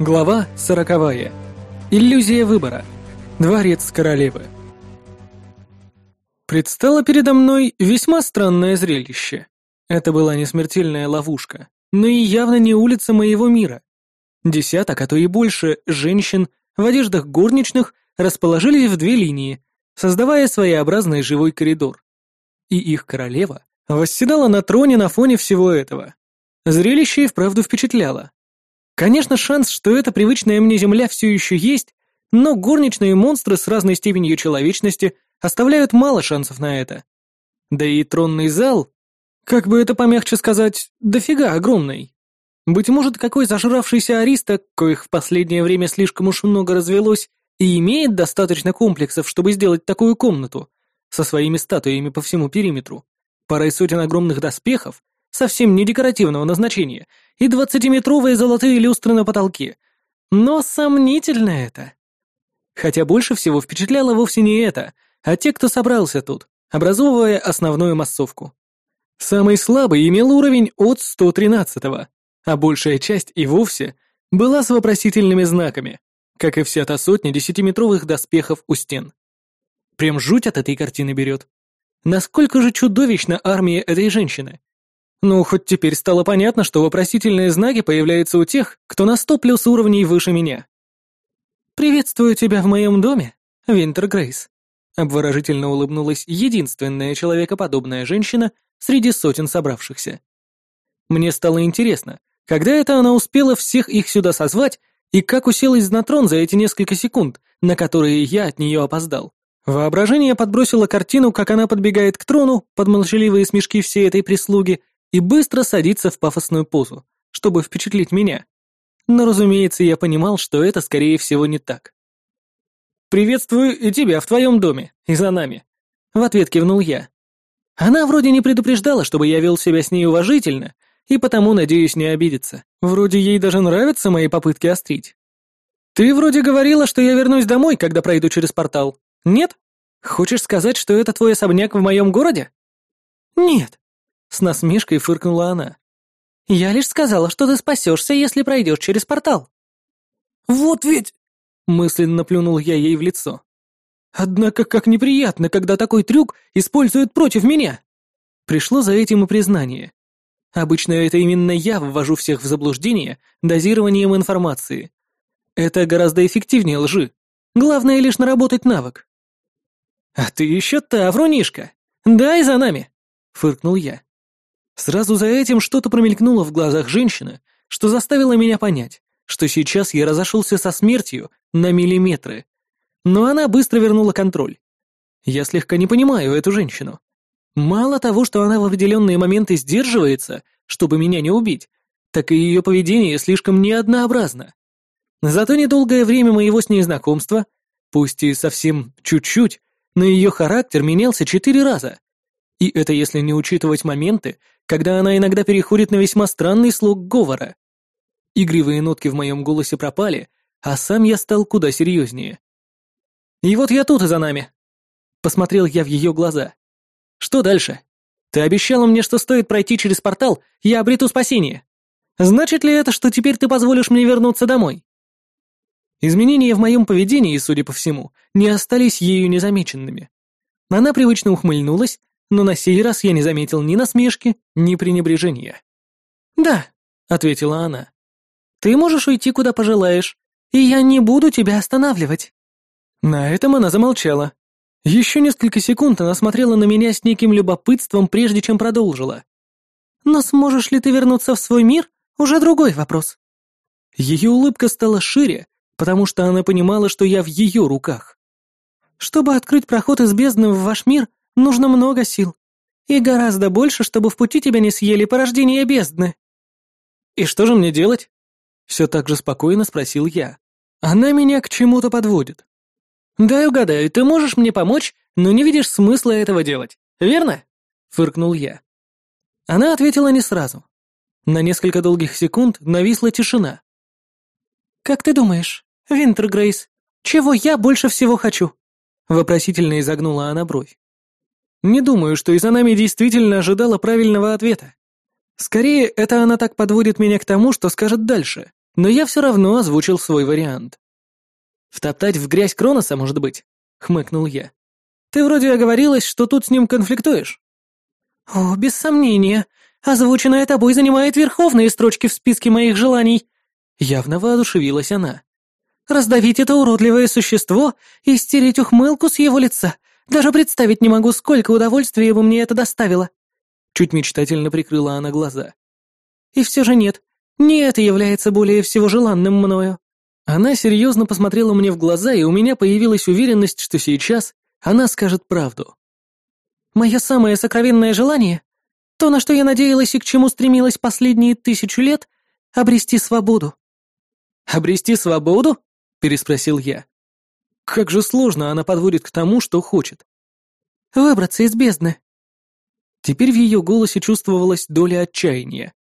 Глава сороковая. Иллюзия выбора. Дворец королевы. Предстало передо мной весьма странное зрелище. Это была не смертельная ловушка, но и явно не улица моего мира. Десяток, а то и больше, женщин в одеждах горничных расположились в две линии, создавая своеобразный живой коридор. И их королева восседала на троне на фоне всего этого. Зрелище и вправду впечатляло. Конечно, шанс, что эта привычная мне земля все еще есть, но горничные монстры с разной степенью человечности оставляют мало шансов на это. Да и тронный зал, как бы это помягче сказать, дофига огромный. Быть может, какой зажравшийся ариста, коих в последнее время слишком уж много развелось, и имеет достаточно комплексов, чтобы сделать такую комнату, со своими статуями по всему периметру, парой сотен огромных доспехов, совсем не декоративного назначения, и двадцатиметровые золотые люстры на потолке. Но сомнительно это. Хотя больше всего впечатляло вовсе не это, а те, кто собрался тут, образовывая основную массовку. Самый слабый имел уровень от 113-го, а большая часть и вовсе была с вопросительными знаками, как и вся та сотня десятиметровых доспехов у стен. Прям жуть от этой картины берет. Насколько же чудовищна армия этой женщины, ну, хоть теперь стало понятно, что вопросительные знаки появляются у тех, кто на сто плюс уровней выше меня. «Приветствую тебя в моем доме, Винтер Грейс», — обворожительно улыбнулась единственная человекоподобная женщина среди сотен собравшихся. Мне стало интересно, когда это она успела всех их сюда созвать и как уселась на трон за эти несколько секунд, на которые я от нее опоздал. Воображение подбросило картину, как она подбегает к трону под молчаливые смешки всей этой прислуги и быстро садится в пафосную позу, чтобы впечатлить меня. Но, разумеется, я понимал, что это, скорее всего, не так. «Приветствую и тебя в твоем доме, и за нами», — в ответ кивнул я. Она вроде не предупреждала, чтобы я вел себя с ней уважительно, и потому, надеюсь, не обидится. Вроде ей даже нравятся мои попытки острить. «Ты вроде говорила, что я вернусь домой, когда пройду через портал. Нет? Хочешь сказать, что это твой особняк в моем городе?» «Нет», с насмешкой фыркнула она. «Я лишь сказала, что ты спасешься, если пройдешь через портал». «Вот ведь...» — мысленно плюнул я ей в лицо. «Однако как неприятно, когда такой трюк используют против меня!» Пришло за этим и признание. Обычно это именно я ввожу всех в заблуждение дозированием информации. Это гораздо эффективнее лжи. Главное лишь наработать навык. «А ты еще та, врунишка! Дай за нами!» — фыркнул я. Сразу за этим что-то промелькнуло в глазах женщины, что заставило меня понять, что сейчас я разошелся со смертью на миллиметры. Но она быстро вернула контроль. Я слегка не понимаю эту женщину. Мало того, что она в определенные моменты сдерживается, чтобы меня не убить, так и ее поведение слишком неоднообразно. Зато недолгое время моего с ней знакомства, пусть и совсем чуть-чуть, но ее характер менялся четыре раза. И это если не учитывать моменты, когда она иногда переходит на весьма странный слог говора. Игривые нотки в моем голосе пропали, а сам я стал куда серьезнее. «И вот я тут и за нами!» Посмотрел я в ее глаза. «Что дальше? Ты обещала мне, что стоит пройти через портал, я обрету спасение. Значит ли это, что теперь ты позволишь мне вернуться домой?» Изменения в моем поведении, судя по всему, не остались ею незамеченными. Она привычно ухмыльнулась, но на сей раз я не заметил ни насмешки, ни пренебрежения. «Да», — ответила она. «Ты можешь уйти, куда пожелаешь, и я не буду тебя останавливать». На этом она замолчала. Еще несколько секунд она смотрела на меня с неким любопытством, прежде чем продолжила. «Но сможешь ли ты вернуться в свой мир, уже другой вопрос». Ее улыбка стала шире, потому что она понимала, что я в ее руках. «Чтобы открыть проход из бездны в ваш мир, Нужно много сил. И гораздо больше, чтобы в пути тебя не съели порождения бездны». «И что же мне делать?» Все так же спокойно спросил я. Она меня к чему-то подводит. «Дай угадаю, ты можешь мне помочь, но не видишь смысла этого делать, верно?» Фыркнул я. Она ответила не сразу. На несколько долгих секунд нависла тишина. «Как ты думаешь, Винтер Грейс, чего я больше всего хочу?» Вопросительно изогнула она бровь. Не думаю, что и за нами действительно ожидала правильного ответа. Скорее, это она так подводит меня к тому, что скажет дальше. но я все равно озвучил свой вариант. «Втоптать в грязь Кроноса, может быть?» — хмыкнул я. «Ты вроде оговорилась, что тут с ним конфликтуешь». «О, без сомнения. Озвученное тобой занимает верховные строчки в списке моих желаний». Явно воодушевилась она. «Раздавить это уродливое существо и стереть ухмылку с его лица. Даже представить не могу, сколько удовольствия бы мне это доставило». Чуть мечтательно прикрыла она глаза. «И все же нет. Не это является более всего желанным мною». Она серьезно посмотрела мне в глаза, и у меня появилась уверенность, что сейчас она скажет правду. «Мое самое сокровенное желание, то, на что я надеялась и к чему стремилась последние тысячу лет, обрести свободу». «Обрести свободу?» — переспросил я. Как же сложно она подводит к тому, что хочет. «Выбраться из бездны». Теперь в ее голосе чувствовалась доля отчаяния.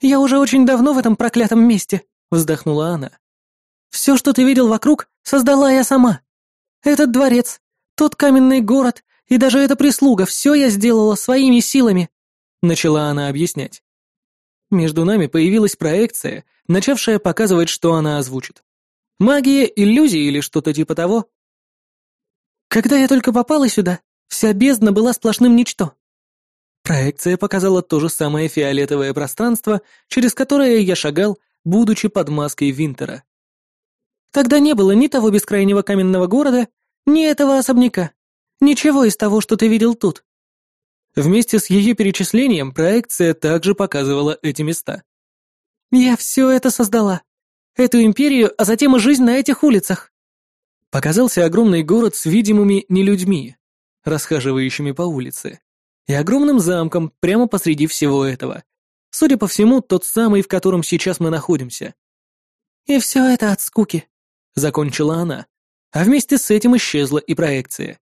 «Я уже очень давно в этом проклятом месте», — вздохнула она. Все, что ты видел вокруг, создала я сама. Этот дворец, тот каменный город и даже эта прислуга, все я сделала своими силами», — начала она объяснять. Между нами появилась проекция, начавшая показывать, что она озвучит. Магия, иллюзии или что-то типа того? Когда я только попала сюда, вся бездна была сплошным ничто. Проекция показала то же самое фиолетовое пространство, через которое я шагал, будучи под маской Винтера. Тогда не было ни того бескрайнего каменного города, ни этого особняка. Ничего из того, что ты видел тут. Вместе с ее перечислением проекция также показывала эти места. Я все это создала. Эту империю, а затем и жизнь на этих улицах. Показался огромный город с видимыми нелюдьми, расхаживающими по улице, и огромным замком прямо посреди всего этого. Судя по всему, тот самый, в котором сейчас мы находимся. И все это от скуки закончила она, а вместе с этим исчезла и проекция.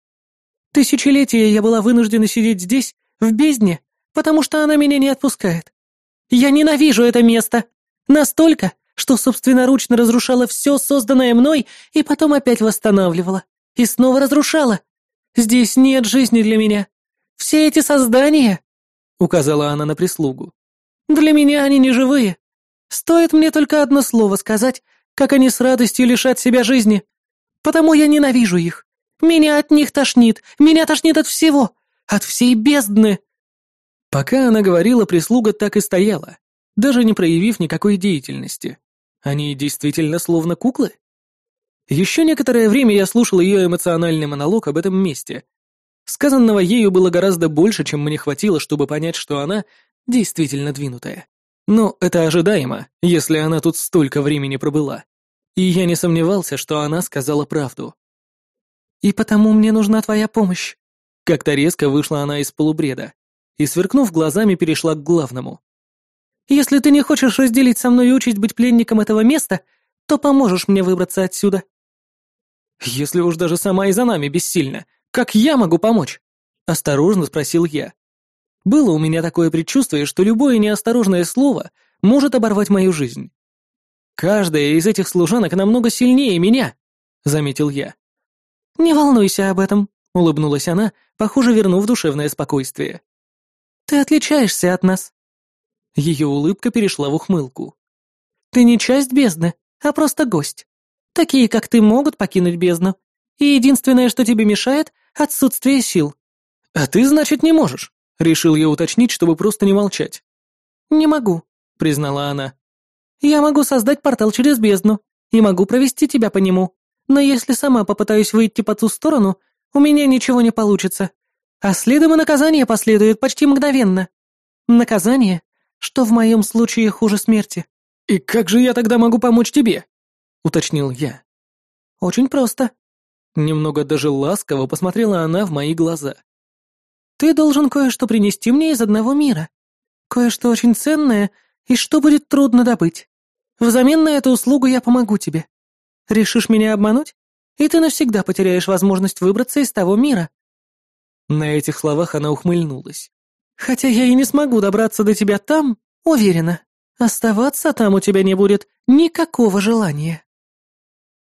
Тысячелетия я была вынуждена сидеть здесь, в бездне, потому что она меня не отпускает. Я ненавижу это место. Настолько, что собственноручно разрушала все созданное мной и потом опять восстанавливала. И снова разрушала. Здесь нет жизни для меня. Все эти создания, — указала она на прислугу, — для меня они не живые. Стоит мне только одно слово сказать, как они с радостью лишат себя жизни. Потому я ненавижу их. Меня от них тошнит, меня тошнит от всего, от всей бездны». Пока она говорила, прислуга так и стояла, даже не проявив никакой деятельности. Они действительно словно куклы? Еще некоторое время я слушал ее эмоциональный монолог об этом месте. Сказанного ею было гораздо больше, чем мне хватило, чтобы понять, что она действительно двинутая. Но это ожидаемо, если она тут столько времени пробыла. И я не сомневался, что она сказала правду. «И потому мне нужна твоя помощь». Как-то резко вышла она из полубреда и, сверкнув глазами, перешла к главному. «Если ты не хочешь разделить со мной участь быть пленником этого места, то поможешь мне выбраться отсюда». «Если уж даже сама и за нами бессильна, как я могу помочь?» — осторожно спросил я. Было у меня такое предчувствие, что любое неосторожное слово может оборвать мою жизнь. «Каждая из этих служанок намного сильнее меня», — заметил я. «Не волнуйся об этом», — улыбнулась она, похоже, вернув душевное спокойствие. «Ты отличаешься от нас». Ее улыбка перешла в ухмылку. «Ты не часть бездны, а просто гость. Такие, как ты, могут покинуть бездну. И единственное, что тебе мешает — отсутствие сил». «А ты, значит, не можешь?» Решил я уточнить, чтобы просто не молчать. «Не могу», — признала она. «Я могу создать портал через бездну и могу провести тебя по нему, но если сама попытаюсь выйти по ту сторону, у меня ничего не получится. А следом и наказание последует почти мгновенно. Наказание, что в моем случае хуже смерти». «И как же я тогда могу помочь тебе?» — уточнил я. «Очень просто». Немного даже ласково посмотрела она в мои глаза. Ты должен кое-что принести мне из одного мира. Кое-что очень ценное и что будет трудно добыть. Взамен на эту услугу я помогу тебе. Решишь меня обмануть, и ты навсегда потеряешь возможность выбраться из того мира». На этих словах она ухмыльнулась. «Хотя я и не смогу добраться до тебя там, уверена. Оставаться там у тебя не будет никакого желания».